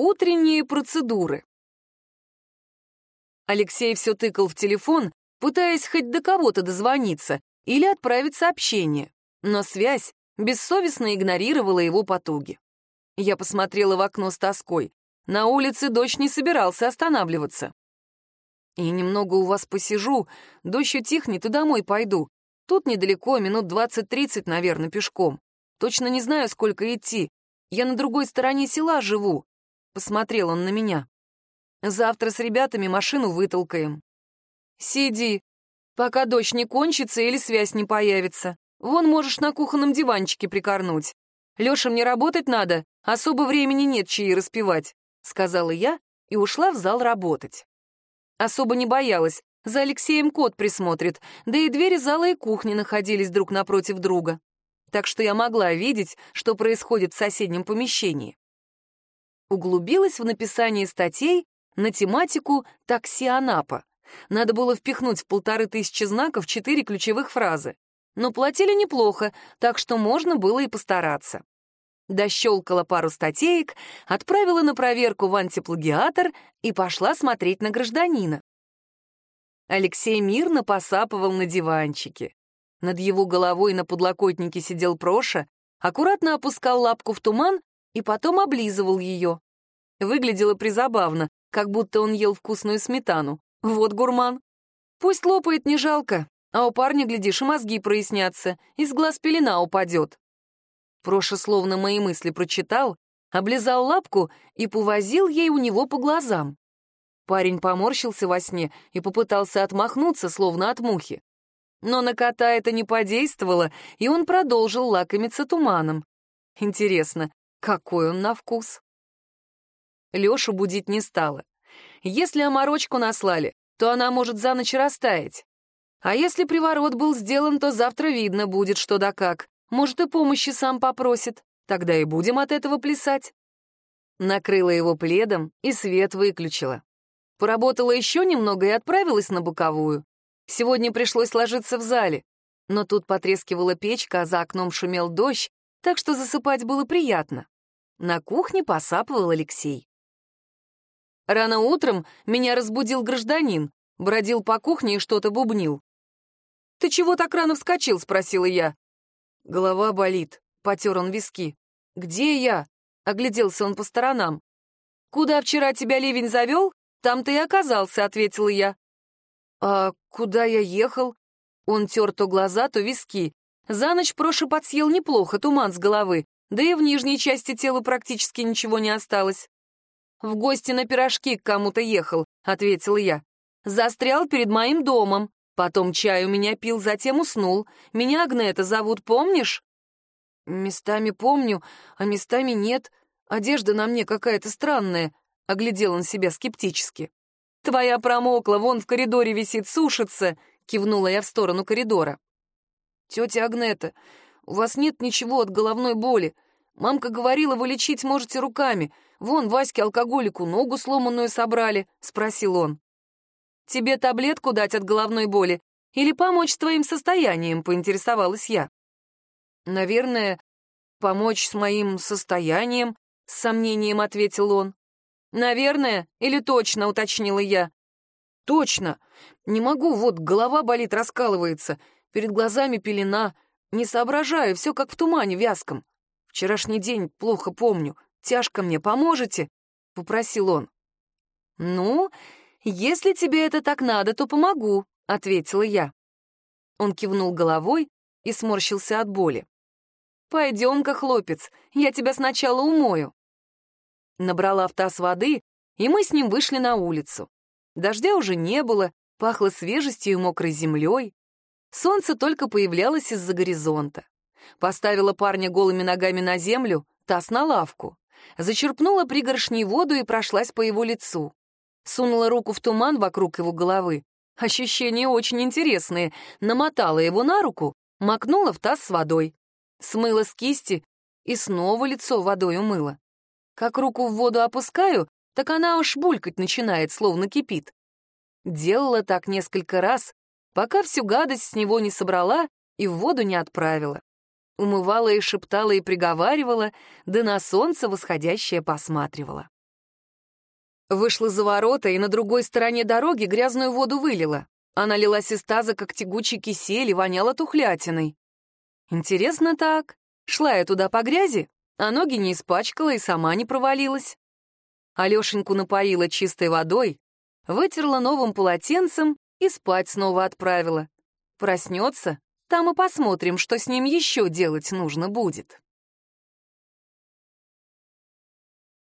Утренние процедуры. Алексей все тыкал в телефон, пытаясь хоть до кого-то дозвониться или отправить сообщение, но связь бессовестно игнорировала его потуги. Я посмотрела в окно с тоской. На улице дождь не собирался останавливаться. И немного у вас посижу, дождь утихнет и домой пойду. Тут недалеко, минут двадцать-тридцать, наверное, пешком. Точно не знаю, сколько идти. Я на другой стороне села живу. Посмотрел он на меня. Завтра с ребятами машину вытолкаем. Сиди, пока дождь не кончится или связь не появится. Вон можешь на кухонном диванчике прикорнуть. Лёша, мне работать надо, особо времени нет чаи распевать», — сказала я и ушла в зал работать. Особо не боялась, за Алексеем кот присмотрит, да и двери зала и кухни находились друг напротив друга. Так что я могла видеть, что происходит в соседнем помещении. Углубилась в написание статей на тематику «Такси Анапа». Надо было впихнуть в полторы тысячи знаков четыре ключевых фразы но платили неплохо, так что можно было и постараться. Дощелкала пару статеек, отправила на проверку в антиплагиатор и пошла смотреть на гражданина. Алексей мирно посапывал на диванчике. Над его головой на подлокотнике сидел Проша, аккуратно опускал лапку в туман и потом облизывал ее. Выглядело призабавно, как будто он ел вкусную сметану. Вот гурман. Пусть лопает, не жалко, а у парня, глядишь, и мозги прояснятся, из глаз пелена упадет. Проша словно мои мысли прочитал, облизал лапку и повозил ей у него по глазам. Парень поморщился во сне и попытался отмахнуться, словно от мухи. Но на кота это не подействовало, и он продолжил лакомиться туманом. Интересно, какой он на вкус? Лёшу будить не стала. Если оморочку наслали, то она может за ночь растаять. А если приворот был сделан, то завтра видно будет, что да как. Может, и помощи сам попросит. Тогда и будем от этого плясать. Накрыла его пледом и свет выключила. Поработала еще немного и отправилась на боковую. Сегодня пришлось ложиться в зале. Но тут потрескивала печка, а за окном шумел дождь, так что засыпать было приятно. На кухне посапывал Алексей. Рано утром меня разбудил гражданин, бродил по кухне и что-то бубнил. «Ты чего так рано вскочил?» — спросила я. «Голова болит», — потер он виски. «Где я?» — огляделся он по сторонам. «Куда вчера тебя ливень завел, там ты и оказался», — ответила я. «А куда я ехал?» Он тер то глаза, то виски. За ночь Проша подсъел неплохо, туман с головы, да и в нижней части тела практически ничего не осталось. «В гости на пирожки к кому-то ехал», — ответила я. «Застрял перед моим домом. Потом чай у меня пил, затем уснул. Меня Агнета зовут, помнишь?» «Местами помню, а местами нет. Одежда на мне какая-то странная», — оглядел он себя скептически. «Твоя промокла, вон в коридоре висит, сушится», — кивнула я в сторону коридора. «Тетя Агнета, у вас нет ничего от головной боли. Мамка говорила, вы лечить можете руками. Вон, Ваське алкоголику ногу сломанную собрали», — спросил он. Тебе таблетку дать от головной боли или помочь с твоим состоянием?» — поинтересовалась я. «Наверное, помочь с моим состоянием», — с сомнением ответил он. «Наверное или точно?» — уточнила я. «Точно. Не могу, вот голова болит, раскалывается, перед глазами пелена, не соображаю, все как в тумане вязком. Вчерашний день плохо помню, тяжко мне, поможете?» — попросил он. «Ну, «Если тебе это так надо, то помогу», — ответила я. Он кивнул головой и сморщился от боли. «Пойдем-ка, хлопец, я тебя сначала умою». Набрала в таз воды, и мы с ним вышли на улицу. Дождя уже не было, пахло свежестью и мокрой землей. Солнце только появлялось из-за горизонта. Поставила парня голыми ногами на землю, таз на лавку. Зачерпнула пригоршней воду и прошлась по его лицу сунула руку в туман вокруг его головы. Ощущения очень интересные. Намотала его на руку, макнула в таз с водой. Смыла с кисти и снова лицо водой умыла. Как руку в воду опускаю, так она уж булькать начинает, словно кипит. Делала так несколько раз, пока всю гадость с него не собрала и в воду не отправила. Умывала и шептала и приговаривала, да на солнце восходящее посматривала. Вышла за ворота и на другой стороне дороги грязную воду вылила. Она лилась из таза, как тягучий кисель, и воняла тухлятиной. Интересно так. Шла я туда по грязи, а ноги не испачкала и сама не провалилась. Алешеньку напоила чистой водой, вытерла новым полотенцем и спать снова отправила. Проснется, там и посмотрим, что с ним еще делать нужно будет.